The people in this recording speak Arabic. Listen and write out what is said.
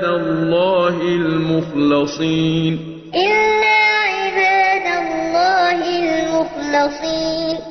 عباد الله المخلصين. إلا عباد الله المخلصين.